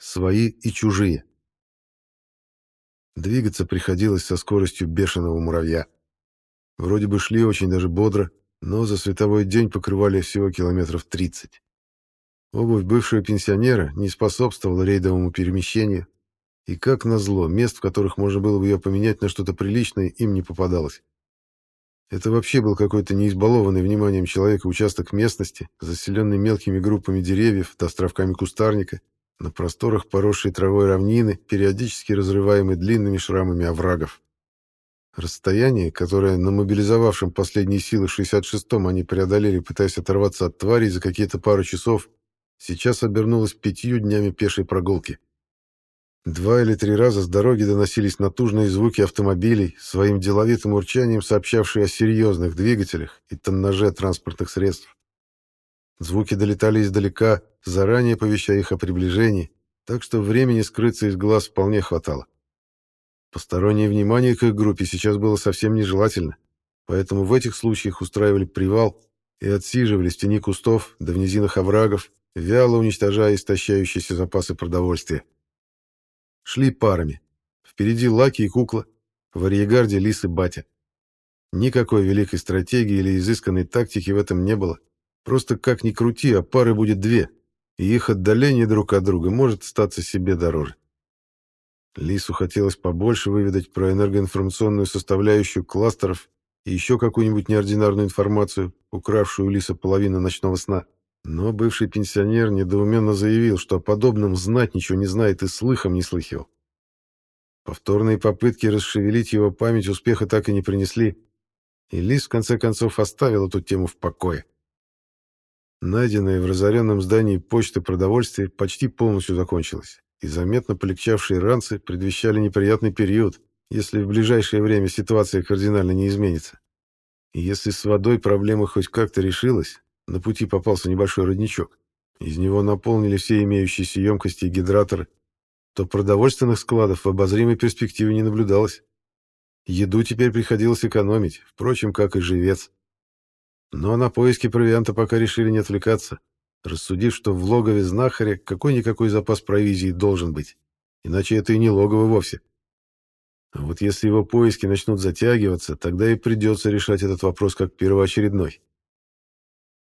Свои и чужие. Двигаться приходилось со скоростью бешеного муравья. Вроде бы шли очень даже бодро, но за световой день покрывали всего километров 30. Обувь бывшего пенсионера не способствовала рейдовому перемещению, и, как назло, мест, в которых можно было бы ее поменять на что-то приличное, им не попадалось. Это вообще был какой-то неизбалованный вниманием человека участок местности, заселенный мелкими группами деревьев да островками кустарника, на просторах поросшей травой равнины, периодически разрываемой длинными шрамами оврагов. Расстояние, которое на мобилизовавшем последние силы 66-м они преодолели, пытаясь оторваться от тварей за какие-то пару часов, сейчас обернулось пятью днями пешей прогулки. Два или три раза с дороги доносились натужные звуки автомобилей, своим деловитым урчанием сообщавшие о серьезных двигателях и тоннаже транспортных средств. Звуки долетали издалека, заранее повещая их о приближении, так что времени скрыться из глаз вполне хватало. Постороннее внимание к их группе сейчас было совсем нежелательно, поэтому в этих случаях устраивали привал и отсиживались в тени кустов да в низинах оврагов, вяло уничтожая истощающиеся запасы продовольствия. Шли парами. Впереди Лаки и Кукла, в арьегарде Лис и Батя. Никакой великой стратегии или изысканной тактики в этом не было. Просто как ни крути, а пары будет две, и их отдаление друг от друга может статься себе дороже. Лису хотелось побольше выведать про энергоинформационную составляющую кластеров и еще какую-нибудь неординарную информацию, укравшую Лиса половину ночного сна. Но бывший пенсионер недоуменно заявил, что о подобном знать ничего не знает и слыхом не слыхивал. Повторные попытки расшевелить его память успеха так и не принесли, и Лис в конце концов оставил эту тему в покое. Найденное в разоренном здании почты продовольствие почти полностью закончилось, и заметно полегчавшие ранцы предвещали неприятный период, если в ближайшее время ситуация кардинально не изменится. И если с водой проблема хоть как-то решилась, на пути попался небольшой родничок. Из него наполнили все имеющиеся емкости и гидраторы. То продовольственных складов в обозримой перспективе не наблюдалось. Еду теперь приходилось экономить, впрочем, как и живец. Но на поиски провианта пока решили не отвлекаться, рассудив, что в логове знахаря какой-никакой запас провизии должен быть. Иначе это и не логово вовсе. А вот если его поиски начнут затягиваться, тогда и придется решать этот вопрос как первоочередной.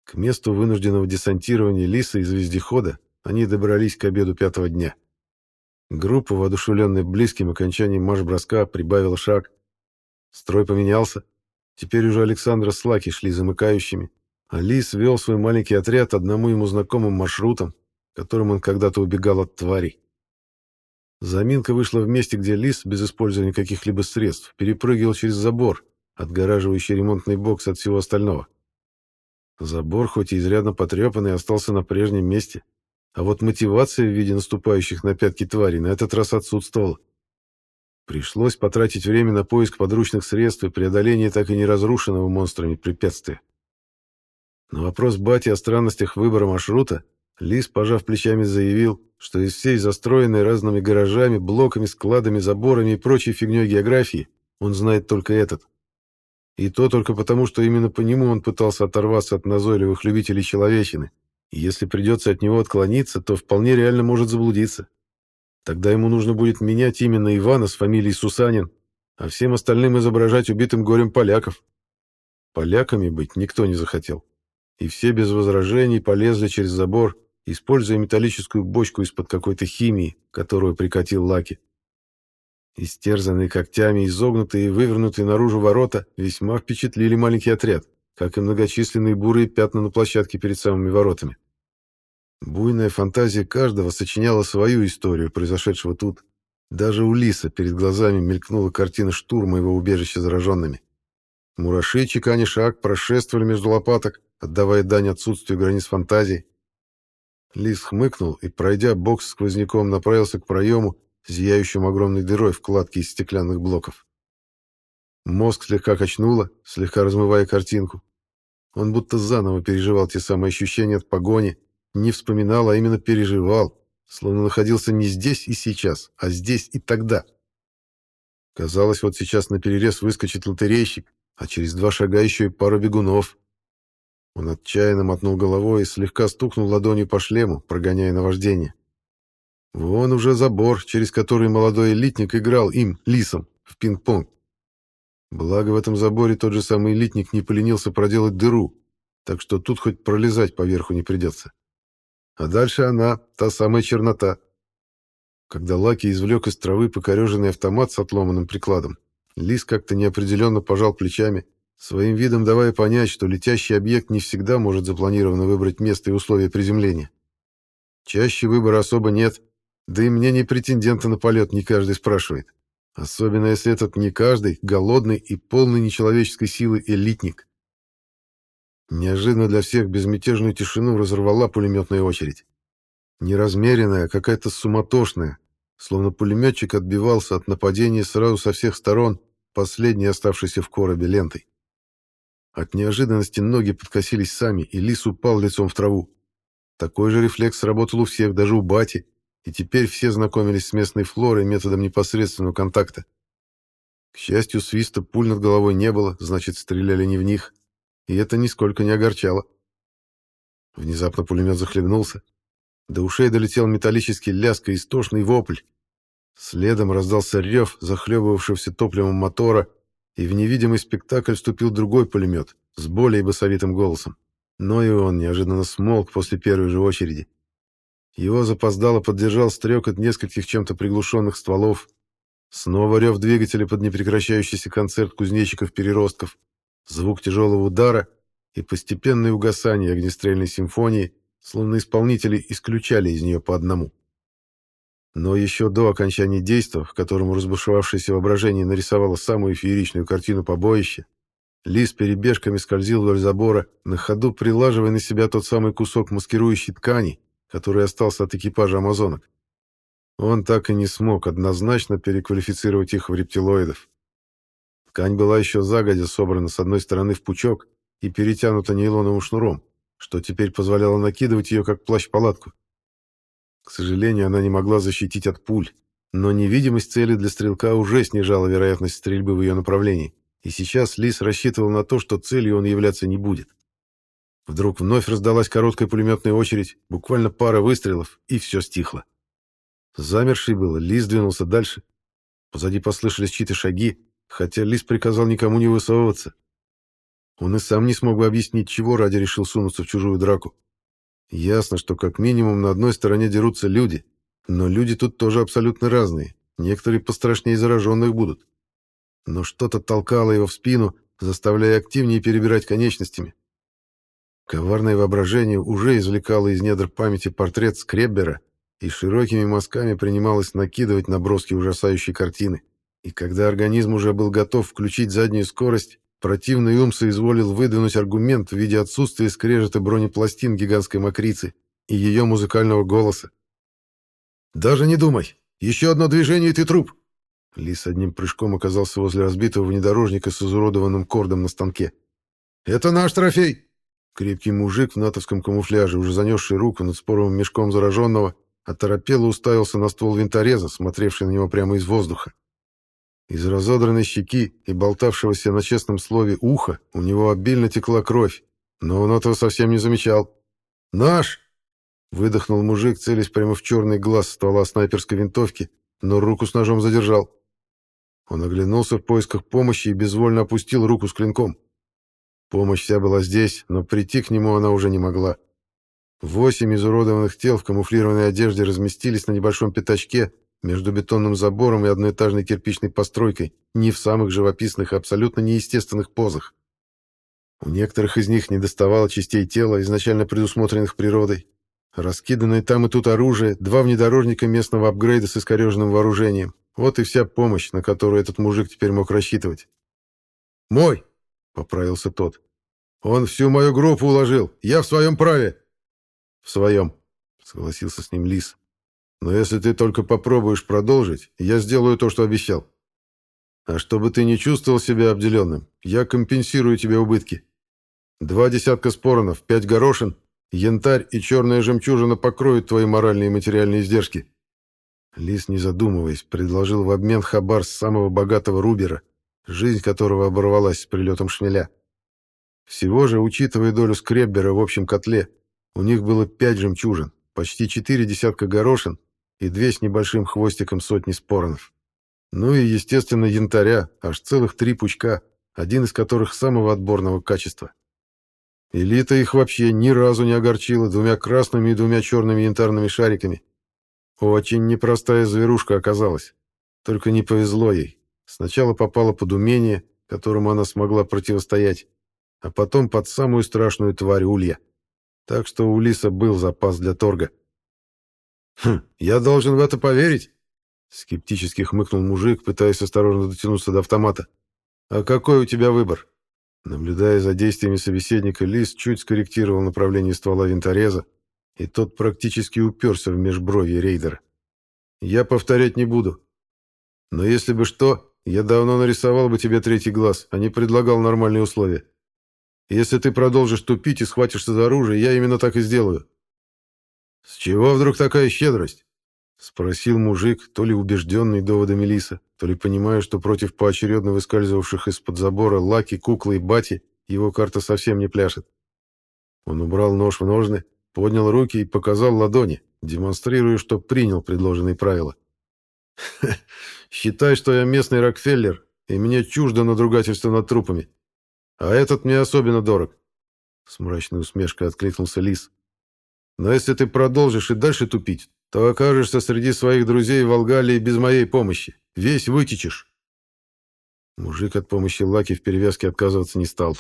К месту вынужденного десантирования Лиса из вездехода они добрались к обеду пятого дня. Группа, воодушевленная близким окончанием марш-броска, прибавила шаг. Строй поменялся. Теперь уже Александра с Лаки шли замыкающими, а Лис вел свой маленький отряд одному ему знакомым маршрутом, которым он когда-то убегал от тварей. Заминка вышла в месте, где Лис, без использования каких-либо средств, перепрыгивал через забор, отгораживающий ремонтный бокс от всего остального. Забор, хоть и изрядно потрепанный, остался на прежнем месте, а вот мотивация в виде наступающих на пятки тварей на этот раз отсутствовала. Пришлось потратить время на поиск подручных средств и преодоление так и не разрушенного монстрами препятствия. На вопрос Бати о странностях выбора маршрута Лис, пожав плечами, заявил, что из всей застроенной разными гаражами, блоками, складами, заборами и прочей фигней географии он знает только этот. И то только потому, что именно по нему он пытался оторваться от назойливых любителей человечины. И если придется от него отклониться, то вполне реально может заблудиться. Тогда ему нужно будет менять именно Ивана с фамилией Сусанин, а всем остальным изображать убитым горем поляков. Поляками быть никто не захотел. И все без возражений полезли через забор, используя металлическую бочку из-под какой-то химии, которую прикатил Лаки. Истерзанные когтями, изогнутые и вывернутые наружу ворота весьма впечатлили маленький отряд, как и многочисленные бурые пятна на площадке перед самыми воротами. Буйная фантазия каждого сочиняла свою историю произошедшего тут. Даже у Лиса перед глазами мелькнула картина штурма его убежища зараженными. Мураши, чеканя шаг, прошествовали между лопаток, отдавая дань отсутствию границ фантазии. Лис хмыкнул и, пройдя бокс сквозняком, направился к проему, зияющим огромной дырой в кладке из стеклянных блоков. Мозг слегка качнуло, слегка размывая картинку. Он будто заново переживал те самые ощущения от погони, не вспоминал, а именно переживал, словно находился не здесь и сейчас, а здесь и тогда. Казалось, вот сейчас на перерез выскочит лотерейщик, а через два шага еще и пару бегунов. Он отчаянно мотнул головой и слегка стукнул ладонью по шлему, прогоняя наваждение. Вон уже забор, через который молодой элитник играл им, лисом, в пинг-понг. Благо в этом заборе тот же самый элитник не поленился проделать дыру, так что тут хоть пролезать поверху не придется. А дальше она, та самая чернота. Когда Лаки извлек из травы покореженный автомат с отломанным прикладом, Лис как-то неопределенно пожал плечами, своим видом давая понять, что летящий объект не всегда может запланированно выбрать место и условия приземления. Чаще выбора особо нет, да и мне не претендента на полет не каждый спрашивает. Особенно если этот не каждый, голодный и полный нечеловеческой силы элитник. Неожиданно для всех безмятежную тишину разорвала пулеметная очередь. Неразмеренная, какая-то суматошная, словно пулеметчик отбивался от нападения сразу со всех сторон, последней оставшейся в коробе лентой. От неожиданности ноги подкосились сами, и лис упал лицом в траву. Такой же рефлекс сработал у всех, даже у бати, и теперь все знакомились с местной флорой методом непосредственного контакта. К счастью, свиста пуль над головой не было, значит, стреляли не в них, и это нисколько не огорчало. Внезапно пулемет захлебнулся. До ушей долетел металлический лязг и истошный вопль. Следом раздался рев захлебывавшегося топливом мотора, и в невидимый спектакль вступил другой пулемет с более басовитым голосом. Но и он неожиданно смолк после первой же очереди. Его запоздало поддержал стрекот нескольких чем-то приглушенных стволов. Снова рев двигателя под непрекращающийся концерт кузнечиков-переростков, звук тяжелого удара и постепенное угасание огнестрельной симфонии, словно исполнители исключали из нее по одному. Но еще до окончания действа, в котором разбушевавшееся воображение нарисовало самую фееричную картину побоища, Лис перебежками скользил вдоль забора, на ходу прилаживая на себя тот самый кусок маскирующей ткани, который остался от экипажа амазонок. Он так и не смог однозначно переквалифицировать их в рептилоидов. Ткань была еще загодя собрана с одной стороны в пучок и перетянута нейлоновым шнуром, что теперь позволяло накидывать ее как плащ-палатку. К сожалению, она не могла защитить от пуль, но невидимость цели для стрелка уже снижала вероятность стрельбы в ее направлении, и сейчас Лис рассчитывал на то, что целью он являться не будет. Вдруг вновь раздалась короткая пулеметная очередь, буквально пара выстрелов, и все стихло. Замерший было, Лис двинулся дальше. Позади послышались чьи-то шаги, хотя Лис приказал никому не высовываться. Он и сам не смог бы объяснить, чего ради решил сунуться в чужую драку. Ясно, что как минимум на одной стороне дерутся люди, но люди тут тоже абсолютно разные, некоторые пострашнее зараженных будут. Но что-то толкало его в спину, заставляя активнее перебирать конечностями. Коварное воображение уже извлекало из недр памяти портрет Скреббера и широкими мазками принималось накидывать наброски ужасающей картины. И когда организм уже был готов включить заднюю скорость, Противный ум соизволил выдвинуть аргумент в виде отсутствия скрежета бронепластин гигантской мокрицы и ее музыкального голоса. «Даже не думай! Еще одно движение, и ты труп!» Лис одним прыжком оказался возле разбитого внедорожника с изуродованным кордом на станке. «Это наш трофей!» Крепкий мужик в натовском камуфляже, уже занесший руку над споровым мешком зараженного, оторопело уставился на ствол винтореза, смотревший на него прямо из воздуха. Из разодранной щеки и болтавшегося на честном слове уха у него обильно текла кровь, но он этого совсем не замечал. «Наш!» — выдохнул мужик, целясь прямо в черный глаз ствола снайперской винтовки, но руку с ножом задержал. Он оглянулся в поисках помощи и безвольно опустил руку с клинком. Помощь вся была здесь, но прийти к нему она уже не могла. Восемь изуродованных тел в камуфлированной одежде разместились на небольшом пятачке, между бетонным забором и одноэтажной кирпичной постройкой, не в самых живописных и абсолютно неестественных позах. У некоторых из них недоставало частей тела, изначально предусмотренных природой. Раскиданное там и тут оружие, два внедорожника местного апгрейда с искореженным вооружением. Вот и вся помощь, на которую этот мужик теперь мог рассчитывать. «Мой!» — поправился тот. «Он всю мою группу уложил. Я в своем праве!» «В своем», — согласился с ним Лис. Но если ты только попробуешь продолжить, я сделаю то, что обещал. А чтобы ты не чувствовал себя обделенным, я компенсирую тебе убытки. Два десятка споронов, пять горошин, янтарь и черная жемчужина покроют твои моральные и материальные издержки. Лис, не задумываясь, предложил в обмен хабар с самого богатого Рубера, жизнь которого оборвалась с прилетом шмеля. Всего же, учитывая долю скреббера в общем котле, у них было пять жемчужин, почти четыре десятка горошин и две с небольшим хвостиком сотни споронов. Ну и, естественно, янтаря, аж целых три пучка, один из которых самого отборного качества. Элита их вообще ни разу не огорчила двумя красными и двумя черными янтарными шариками. Очень непростая зверушка оказалась. Только не повезло ей. Сначала попала под умение, которому она смогла противостоять, а потом под самую страшную тварь улья. Так что у Лиса был запас для торга. «Хм, я должен в это поверить?» Скептически хмыкнул мужик, пытаясь осторожно дотянуться до автомата. «А какой у тебя выбор?» Наблюдая за действиями собеседника, Лис чуть скорректировал направление ствола винтореза, и тот практически уперся в межбровье рейдера. «Я повторять не буду. Но если бы что, я давно нарисовал бы тебе третий глаз, а не предлагал нормальные условия. Если ты продолжишь тупить и схватишься за оружие, я именно так и сделаю». «С чего вдруг такая щедрость?» — спросил мужик, то ли убежденный доводами Лиса, то ли понимая, что против поочередно выскальзывавших из-под забора Лаки, Куклы и Бати его карта совсем не пляшет. Он убрал нож в ножны, поднял руки и показал ладони, демонстрируя, что принял предложенные правила. «Считай, что я местный Рокфеллер, и мне чуждо надругательство над трупами. А этот мне особенно дорог», — с мрачной усмешкой откликнулся Лис. «Но если ты продолжишь и дальше тупить, то окажешься среди своих друзей в Волгалии без моей помощи. Весь вытечешь. Мужик от помощи Лаки в перевязке отказываться не стал.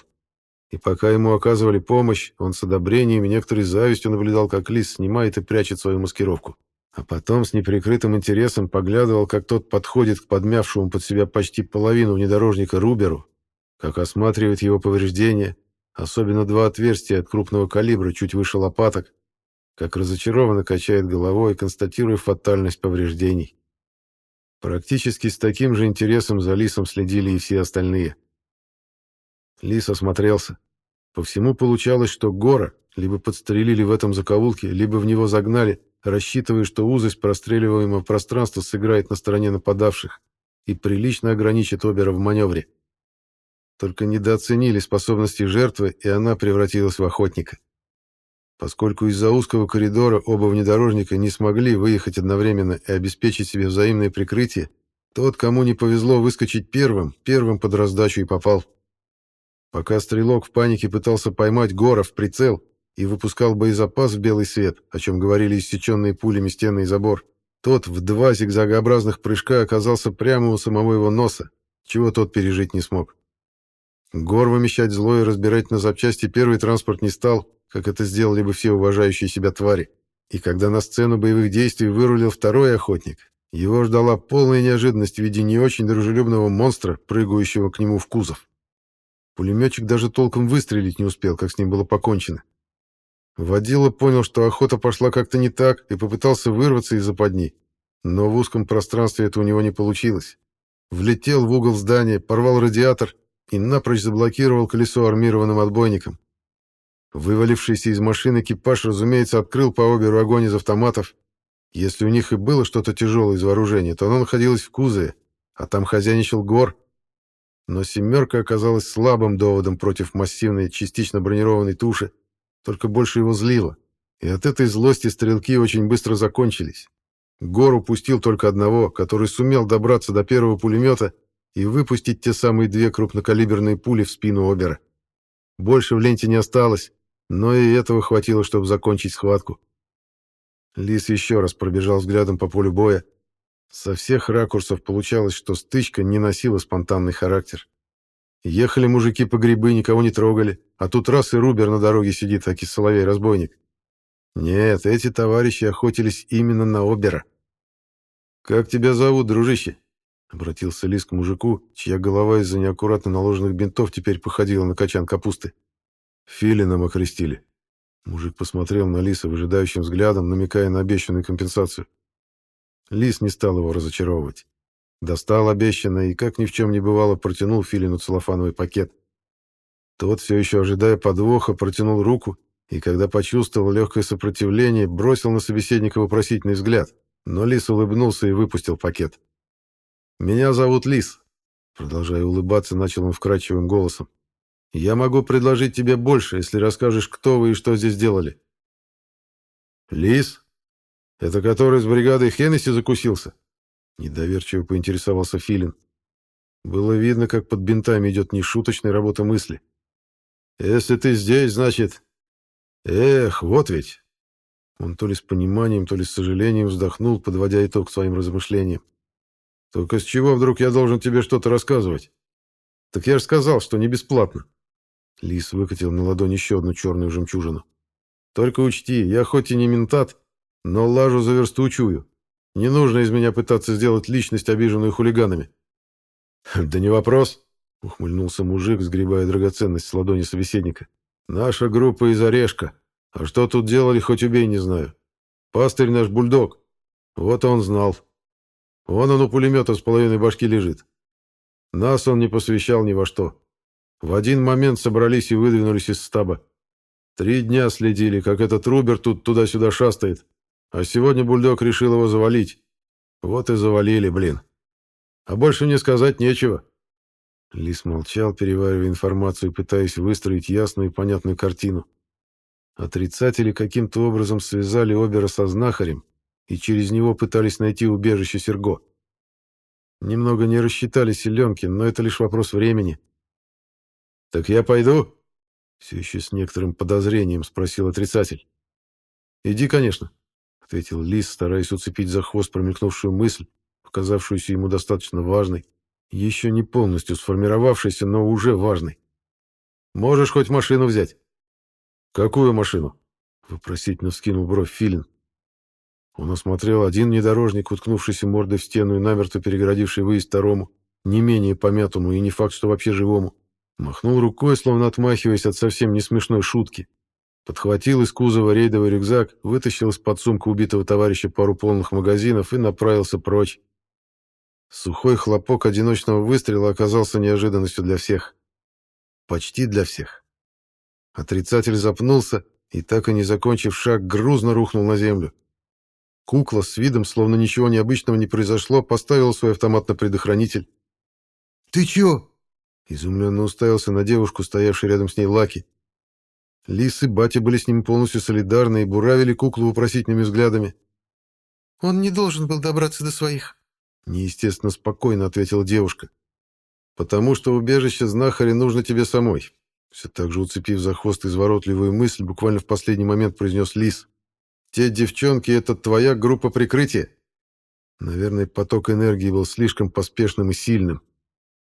И пока ему оказывали помощь, он с одобрением и некоторой завистью наблюдал, как лис снимает и прячет свою маскировку. А потом с неприкрытым интересом поглядывал, как тот подходит к подмявшему под себя почти половину внедорожника Руберу, как осматривает его повреждения, особенно два отверстия от крупного калибра чуть выше лопаток, как разочарованно качает головой, констатируя фатальность повреждений. Практически с таким же интересом за Лисом следили и все остальные. Лис осмотрелся. По всему получалось, что Гора либо подстрелили в этом закоулке, либо в него загнали, рассчитывая, что узость простреливаемого пространства сыграет на стороне нападавших и прилично ограничит Обера в маневре. Только недооценили способности жертвы, и она превратилась в охотника. Поскольку из-за узкого коридора оба внедорожника не смогли выехать одновременно и обеспечить себе взаимное прикрытие, тот, кому не повезло выскочить первым, первым под раздачу и попал. Пока стрелок в панике пытался поймать Гора в прицел и выпускал боезапас в белый свет, о чем говорили иссеченные пулями стены и забор, тот в два зигзагообразных прыжка оказался прямо у самого его носа, чего тот пережить не смог. Гор вымещать зло и разбирать на запчасти первый транспорт не стал, как это сделали бы все уважающие себя твари. И когда на сцену боевых действий вырулил второй охотник, его ждала полная неожиданность в виде не очень дружелюбного монстра, прыгающего к нему в кузов. Пулеметчик даже толком выстрелить не успел, как с ним было покончено. Водила понял, что охота пошла как-то не так, и попытался вырваться из западни. Но в узком пространстве это у него не получилось. Влетел в угол здания, порвал радиатор и напрочь заблокировал колесо армированным отбойником. Вывалившийся из машины экипаж, разумеется, открыл по оберу огонь из автоматов. Если у них и было что-то тяжелое из вооружения, то оно находилось в кузове, а там хозяйничал гор. Но «семерка» оказалась слабым доводом против массивной, частично бронированной туши, только больше его злило. И от этой злости стрелки очень быстро закончились. Гор упустил только одного, который сумел добраться до первого пулемета и выпустить те самые две крупнокалиберные пули в спину Обера. Больше в ленте не осталось, но и этого хватило, чтобы закончить схватку. Лис еще раз пробежал взглядом по полю боя. Со всех ракурсов получалось, что стычка не носила спонтанный характер. Ехали мужики по грибы, никого не трогали, а тут раз и Рубер на дороге сидит, аки соловей-разбойник. Нет, эти товарищи охотились именно на Обера. «Как тебя зовут, дружище?» — обратился Лис к мужику, чья голова из-за неаккуратно наложенных бинтов теперь походила на качан капусты. Филином окрестили. Мужик посмотрел на Лиса выжидающим взглядом, намекая на обещанную компенсацию. Лис не стал его разочаровывать. Достал обещанное и, как ни в чем не бывало, протянул Филину целлофановый пакет. Тот, все еще ожидая подвоха, протянул руку и, когда почувствовал легкое сопротивление, бросил на собеседника вопросительный взгляд, но Лис улыбнулся и выпустил пакет. «Меня зовут Лис», — продолжая улыбаться, начал он вкрадчивым голосом. Я могу предложить тебе больше, если расскажешь, кто вы и что здесь делали. Лис? Это который с бригадой Хеннесси закусился?» Недоверчиво поинтересовался Филин. Было видно, как под бинтами идет нешуточная работа мысли. «Если ты здесь, значит...» «Эх, вот ведь...» Он то ли с пониманием, то ли с сожалением вздохнул, подводя итог своим размышлениям. «Только с чего вдруг я должен тебе что-то рассказывать? Так я же сказал, что не бесплатно». Лис выкатил на ладонь еще одну черную жемчужину. «Только учти, я хоть и не ментат, но лажу за версту чую. Не нужно из меня пытаться сделать личность, обиженную хулиганами». «Да не вопрос», — ухмыльнулся мужик, сгребая драгоценность с ладони собеседника. «Наша группа из Орешка. А что тут делали, хоть убей, не знаю. Пастырь наш бульдог. Вот он знал. Вон он у пулемета с половиной башки лежит. Нас он не посвящал ни во что. В один момент собрались и выдвинулись из стаба. Три дня следили, как этот Рубер тут туда-сюда шастает. А сегодня бульдог решил его завалить. Вот и завалили, блин. А больше мне сказать нечего. Лис молчал, переваривая информацию, пытаясь выстроить ясную и понятную картину. Отрицатели каким-то образом связали Обера со знахарем и через него пытались найти убежище Серго. Немного не рассчитали силенки, но это лишь вопрос времени. «Так я пойду?» Все еще с некоторым подозрением спросил отрицатель. «Иди, конечно», — ответил Лис, стараясь уцепить за хвост промелькнувшую мысль, показавшуюся ему достаточно важной, еще не полностью сформировавшейся, но уже важной. «Можешь хоть машину взять». «Какую машину?» — вопросительно вскинул бровь Филин. Он осмотрел один внедорожник, уткнувшийся мордой в стену и намертво перегородивший выезд второму, не менее помятому и не факт, что вообще живому. Махнул рукой, словно отмахиваясь от совсем не смешной шутки. Подхватил из кузова рейдовый рюкзак, вытащил из-под сумки убитого товарища пару полных магазинов и направился прочь. Сухой хлопок одиночного выстрела оказался неожиданностью для всех. Почти для всех. Отрицатель запнулся и, так и не закончив шаг, грузно рухнул на землю. Кукла с видом, словно ничего необычного не произошло, поставила свой автомат на предохранитель. «Ты чё?» Изумленно уставился на девушку, стоявшую рядом с ней Лаки. Лис и батя были с ним полностью солидарны и буравили куклу вопросительными взглядами. «Он не должен был добраться до своих», — неестественно спокойно ответила девушка. «Потому что убежище знахаря нужно тебе самой. Все так же уцепив за хвост изворотливую мысль, буквально в последний момент произнес Лис. «Те девчонки — это твоя группа прикрытия?» Наверное, поток энергии был слишком поспешным и сильным.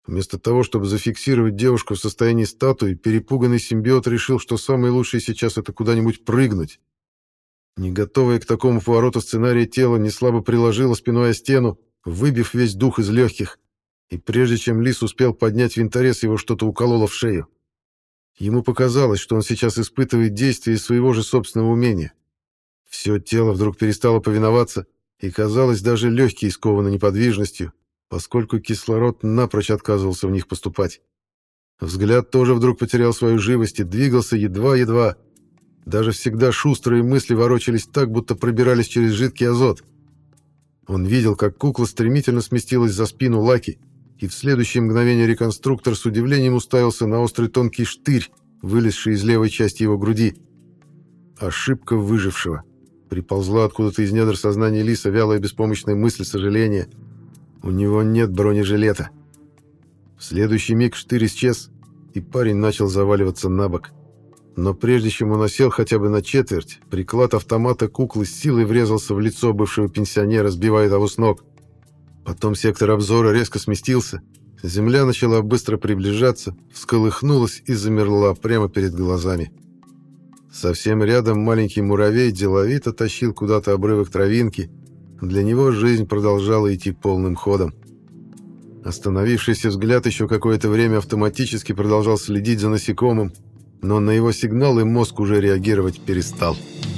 Вместо того, чтобы зафиксировать девушку в состоянии статуи, перепуганный симбиот решил, что самое лучшее сейчас — это куда-нибудь прыгнуть. Не готовое к такому повороту сценария тело неслабо приложило спиной о стену, выбив весь дух из легких, и прежде чем Лис успел поднять винторез, его что-то укололо в шею. Ему показалось, что он сейчас испытывает действие своего же собственного умения. Все тело вдруг перестало повиноваться, и, казалось, даже легкие скованы неподвижностью, поскольку кислород напрочь отказывался в них поступать. Взгляд тоже вдруг потерял свою живость и двигался едва-едва. Даже всегда шустрые мысли ворочались так, будто пробирались через жидкий азот. Он видел, как кукла стремительно сместилась за спину Лаки, и в следующее мгновение реконструктор с удивлением уставился на острый тонкий штырь, вылезший из левой части его груди. Ошибка выжившего. Приползла откуда-то из недр сознания Лиса вялая беспомощная мысль сожаления. У него нет бронежилета. В следующий миг штырь исчез, и парень начал заваливаться на бок. Но прежде чем он осел хотя бы на четверть, приклад автомата куклы с силой врезался в лицо бывшего пенсионера, сбивая того с ног. Потом сектор обзора резко сместился. Земля начала быстро приближаться, всколыхнулась и замерла прямо перед глазами. Совсем рядом маленький муравей деловито тащил куда-то обрывок травинки. Для него жизнь продолжала идти полным ходом. Остановившийся взгляд еще какое-то время автоматически продолжал следить за насекомым, но на его сигналы мозг уже реагировать перестал. «Перестал».